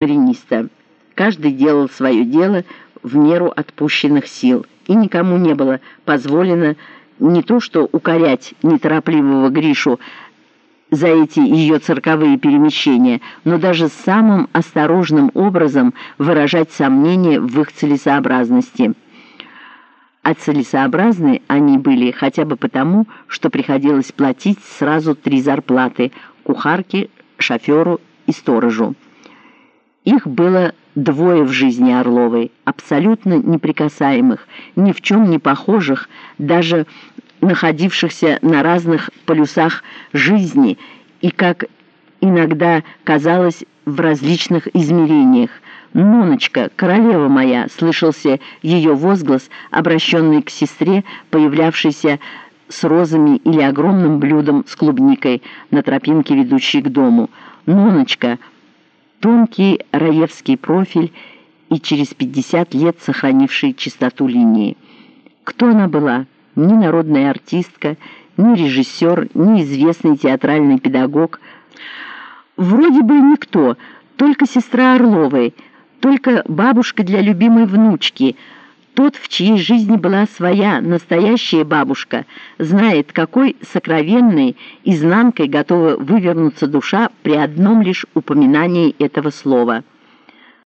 мариниста. Каждый делал свое дело в меру отпущенных сил, и никому не было позволено не то что укорять неторопливого Гришу за эти ее цирковые перемещения, но даже самым осторожным образом выражать сомнения в их целесообразности. А целесообразны они были хотя бы потому, что приходилось платить сразу три зарплаты – кухарке, шоферу и сторожу. Их было двое в жизни Орловой, абсолютно неприкасаемых, ни в чем не похожих, даже находившихся на разных полюсах жизни и, как иногда казалось, в различных измерениях. «Ноночка, королева моя!» — слышался ее возглас, обращенный к сестре, появлявшейся с розами или огромным блюдом с клубникой на тропинке, ведущей к дому. «Ноночка!» Тонкий раевский профиль и через 50 лет сохранивший чистоту линии. Кто она была? Ни народная артистка, ни режиссер, ни известный театральный педагог. Вроде бы никто, только сестра Орловой, только бабушка для любимой внучки – тот, в чьей жизни была своя настоящая бабушка, знает, какой сокровенной изнанкой готова вывернуться душа при одном лишь упоминании этого слова –